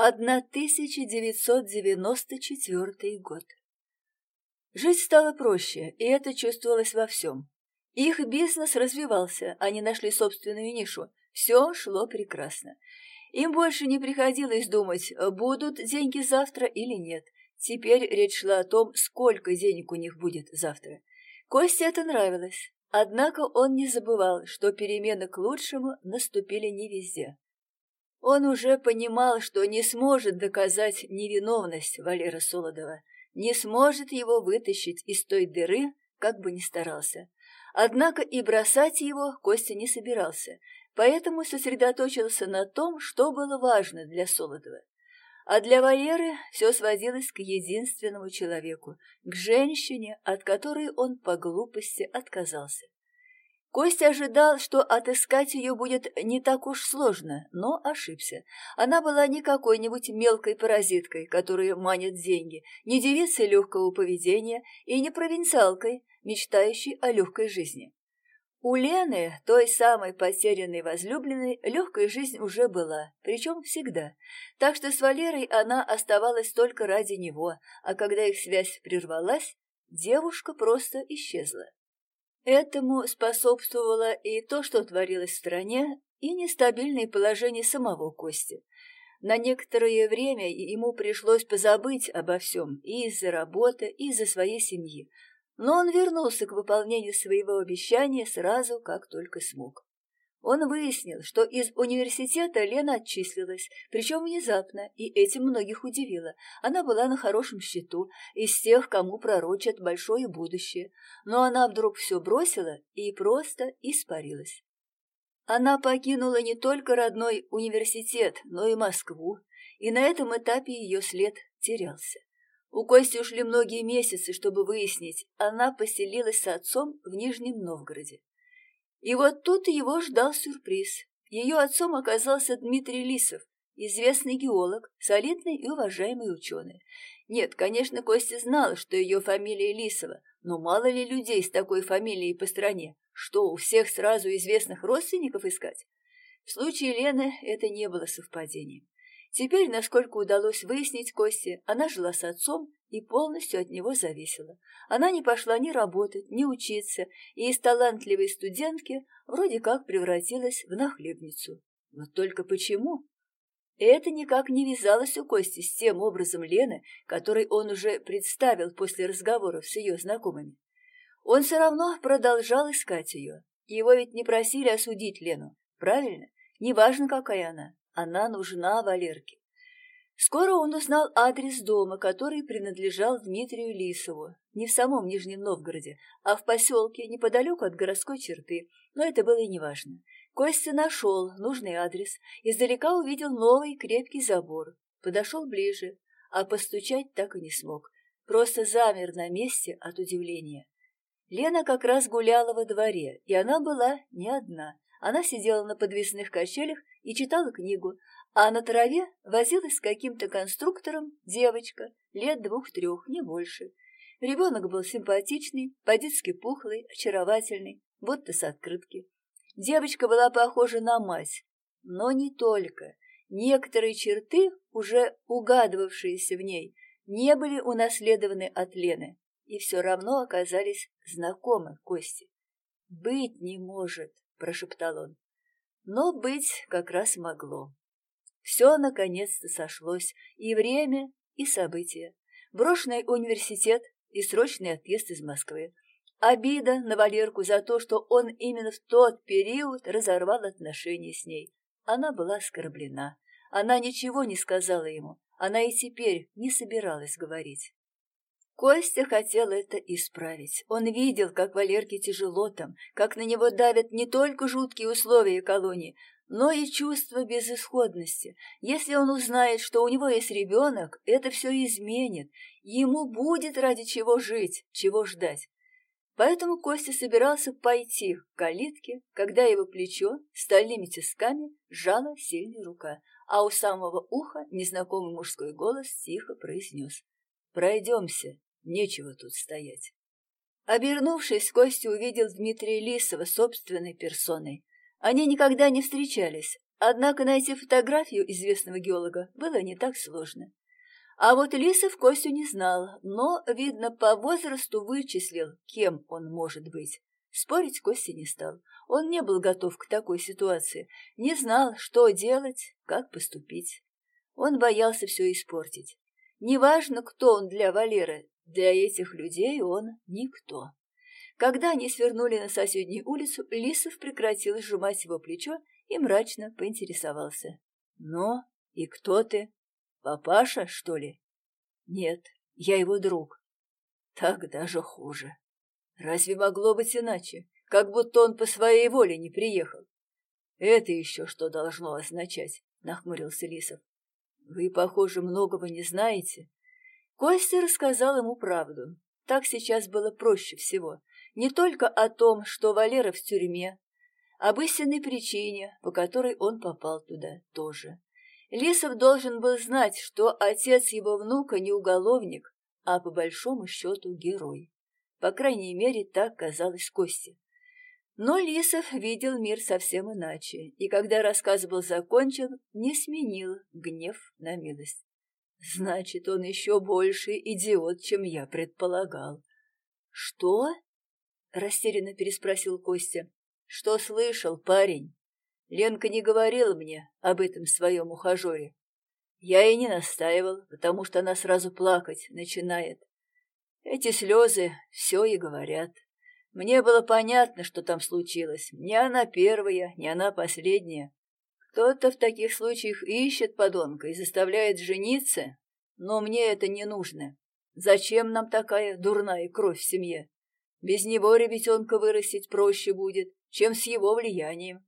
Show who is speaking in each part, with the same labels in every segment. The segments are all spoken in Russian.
Speaker 1: 1994 год. Жить стало проще, и это чувствовалось во всем. Их бизнес развивался, они нашли собственную нишу. Все шло прекрасно. Им больше не приходилось думать, будут деньги завтра или нет. Теперь речь шла о том, сколько денег у них будет завтра. Косте это нравилось. Однако он не забывал, что перемены к лучшему наступили не везде. Он уже понимал, что не сможет доказать невиновность Валера Солодова, не сможет его вытащить из той дыры, как бы ни старался. Однако и бросать его Костя не собирался, поэтому сосредоточился на том, что было важно для Солодова. А для Валеры все сводилось к единственному человеку, к женщине, от которой он по глупости отказался. Костя ожидал, что отыскать ее будет не так уж сложно, но ошибся. Она была не какой-нибудь мелкой паразиткой, которая манит деньги, не девицей легкого поведения и не провинциалкой, мечтающей о легкой жизни. У Лены, той самой потерянной возлюбленной, легкая жизнь уже была, причем всегда. Так что с Валерой она оставалась только ради него, а когда их связь прервалась, девушка просто исчезла. Этому способствовало и то, что творилось в стране, и нестабильное положение самого Кости. На некоторое время ему пришлось позабыть обо всем и из-за работы, и из-за своей семьи, но он вернулся к выполнению своего обещания сразу, как только смог. Он выяснил, что из университета Лена отчислилась, причем внезапно, и этим многих удивило. Она была на хорошем счету, из тех, кому пророчат большое будущее, но она вдруг все бросила и просто испарилась. Она покинула не только родной университет, но и Москву, и на этом этапе ее след терялся. У Кости ушли многие месяцы, чтобы выяснить, она поселилась с отцом в Нижнем Новгороде. И вот тут его ждал сюрприз. Ее отцом оказался Дмитрий Лисов, известный геолог, солидный и уважаемый ученый. Нет, конечно, Костя знал, что ее фамилия Лисова, но мало ли людей с такой фамилией по стране. Что, у всех сразу известных родственников искать? В случае Лены это не было совпадением. Теперь, насколько удалось выяснить Косте, она жила с отцом и полностью от него зависела. Она не пошла ни работать, ни учиться, и из талантливой студентки вроде как превратилась в нахлебницу. Но только почему? Это никак не вязалось у Кости с тем образом Лены, который он уже представил после разговоров с ее знакомыми. Он все равно продолжал искать ее. Его ведь не просили осудить Лену, правильно? Неважно, какая она. Она нужна Валерке. Скоро он узнал адрес дома, который принадлежал Дмитрию Лисову, не в самом Нижнем Новгороде, а в поселке неподалеку от городской черты, но это было и неважно. Костя нашел нужный адрес, издалека увидел новый крепкий забор, подошел ближе, а постучать так и не смог, просто замер на месте от удивления. Лена как раз гуляла во дворе, и она была не одна. Она сидела на подвесных качелях и читала книгу, а на траве возилась с каким-то конструктором девочка, лет двух-трех, не больше. Ребенок был симпатичный, по-детски пухлый, очаровательный, будто с открытки. Девочка была похожа на мать, но не только. Некоторые черты, уже угадывавшиеся в ней, не были унаследованы от Лены и все равно оказались знакомы Кости. «Быть не может», — прошептал он. Но быть как раз могло. Все наконец-то сошлось, и время, и события. Брошенный университет и срочный отъезд из Москвы. Обида на Валерку за то, что он именно в тот период разорвал отношения с ней. Она была оскорблена. Она ничего не сказала ему. Она и теперь не собиралась говорить. Костя хотел это исправить. Он видел, как Валерке тяжело там, как на него давят не только жуткие условия колонии, но и чувство безысходности. Если он узнает, что у него есть ребенок, это все изменит. Ему будет ради чего жить, чего ждать. Поэтому Костя собирался пойти к калитке, когда его плечо стальными тисками сжала сильная рука, а у самого уха незнакомый мужской голос тихо произнес «Пройдемся». Нечего тут стоять. Обернувшись, Костя увидел Дмитрия Лисова собственной персоной. Они никогда не встречались, Однако найти фотографию известного геолога было не так сложно. А вот Лисов Костю не знал, но, видно, по возрасту вычислил, кем он может быть. Спорить Костя не стал. Он не был готов к такой ситуации, не знал, что делать, как поступить. Он боялся все испортить. Неважно, кто он для Валеры, для этих людей он никто. Когда они свернули на соседнюю улицу, Лисов прекратил сжимать его плечо и мрачно поинтересовался. «Ну, и кто ты? Папаша, что ли?» «Нет, я его друг». «Так даже хуже. Разве могло быть иначе? Как будто он по своей воле не приехал». «Это еще что должно означать?» — нахмурился Лисов. «Вы, похоже, многого не знаете». Костя рассказал ему правду. Так сейчас было проще всего. Не только о том, что Валера в тюрьме, об истинной причине, по которой он попал туда тоже. Лисов должен был знать, что отец его внука не уголовник, а по большому счету герой. По крайней мере, так казалось Косте. Но Лисов видел мир совсем иначе, и когда рассказ был закончен, не сменил гнев на милость. Значит, он еще больше идиот, чем я предполагал. — Что? — растерянно переспросил Костя. Что слышал, парень? Ленка не говорила мне об этом своем ухажере. Я и не настаивал, потому что она сразу плакать начинает. Эти слезы все и говорят. Мне было понятно, что там случилось. Не она первая, не она последняя. Кто-то в таких случаях ищет подонка и заставляет жениться, но мне это не нужно. Зачем нам такая дурная кровь в семье? Без него ребятенка вырастить проще будет чем с его влиянием.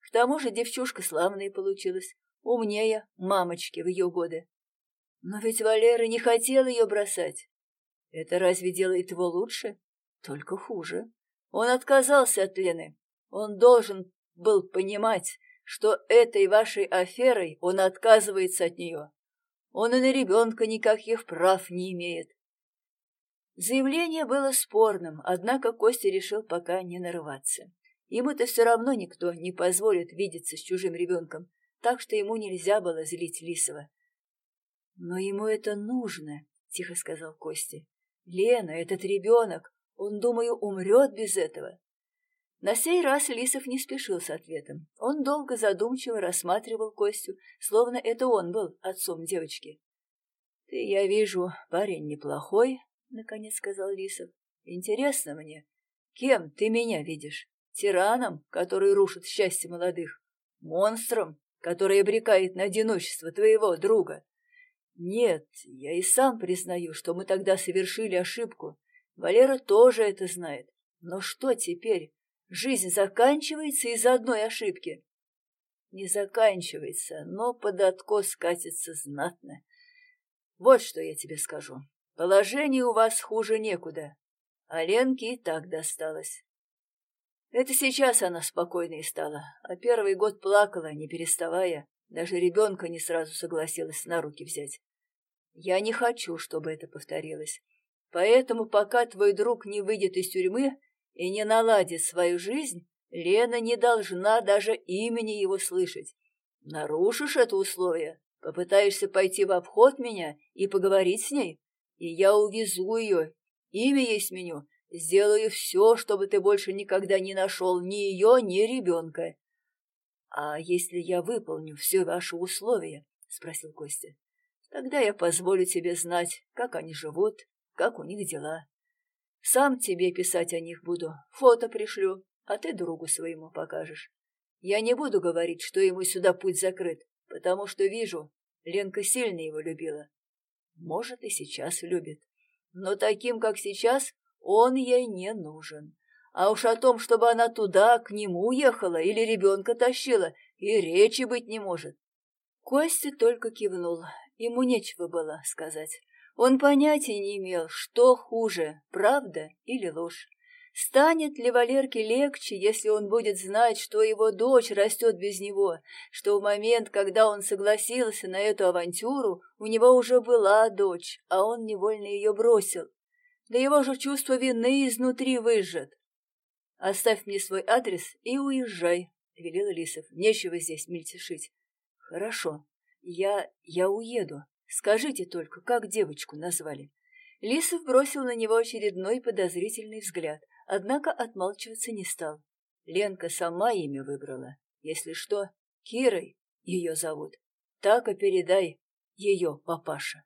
Speaker 1: К тому же девчушка славная получилась, умнее мамочки в ее годы. Но ведь Валера не хотел ее бросать. Это разве делает его лучше? Только хуже. Он отказался от Лены. Он должен был понимать, что этой вашей аферой он отказывается от нее. Он и на ребенка никаких прав не имеет. Заявление было спорным, однако Костя решил пока не нарываться. Ему-то все равно никто не позволит видеться с чужим ребенком, так что ему нельзя было злить Лисова. — Но ему это нужно, — тихо сказал Костя. — Лена, этот ребенок, он, думаю, умрет без этого. На сей раз Лисов не спешил с ответом. Он долго задумчиво рассматривал Костю, словно это он был отцом девочки. — Ты, я вижу, парень неплохой, — наконец сказал Лисов. — Интересно мне, кем ты меня видишь? тираном, который рушит счастье молодых, монстром, который обрекает на одиночество твоего друга. Нет, я и сам признаю, что мы тогда совершили ошибку. Валера тоже это знает. Но что теперь? Жизнь заканчивается из-за одной ошибки. Не заканчивается, но под откос катится знатно. Вот что я тебе скажу. Положение у вас хуже некуда. А Ленке и так досталось. Это сейчас она спокойной стала, а первый год плакала, не переставая, даже ребенка не сразу согласилась на руки взять. Я не хочу, чтобы это повторилось. Поэтому пока твой друг не выйдет из тюрьмы и не наладит свою жизнь, Лена не должна даже имени его слышать. Нарушишь это условие, попытаешься пойти в обход меня и поговорить с ней, и я увезу ее, имя ей сменю, Сделаю все, чтобы ты больше никогда не нашел ни ее, ни ребенка. — А если я выполню все ваши условия? — спросил Костя. — Тогда я позволю тебе знать, как они живут, как у них дела. Сам тебе писать о них буду, фото пришлю, а ты другу своему покажешь. Я не буду говорить, что ему сюда путь закрыт, потому что вижу, Ленка сильно его любила. Может, и сейчас любит. Но таким, как сейчас, он ей не нужен. А уж о том, чтобы она туда, к нему ехала или ребенка тащила, и речи быть не может. Костя только кивнул. Ему нечего было сказать. Он понятия не имел, что хуже, правда или ложь. Станет ли Валерке легче, если он будет знать, что его дочь растет без него, что в момент, когда он согласился на эту авантюру, у него уже была дочь, а он невольно ее бросил? да его же чувство вины изнутри выжжет. Оставь мне свой адрес и уезжай, — велел Лисов. «Нечего здесь мельтешить». «Хорошо. Я... я уеду. Скажите только, как девочку назвали?» Лисов бросил на него очередной подозрительный взгляд, однако отмалчиваться не стал. Ленка сама имя выбрала. Если что, Кирой ее зовут. Так и передай ее, папаша.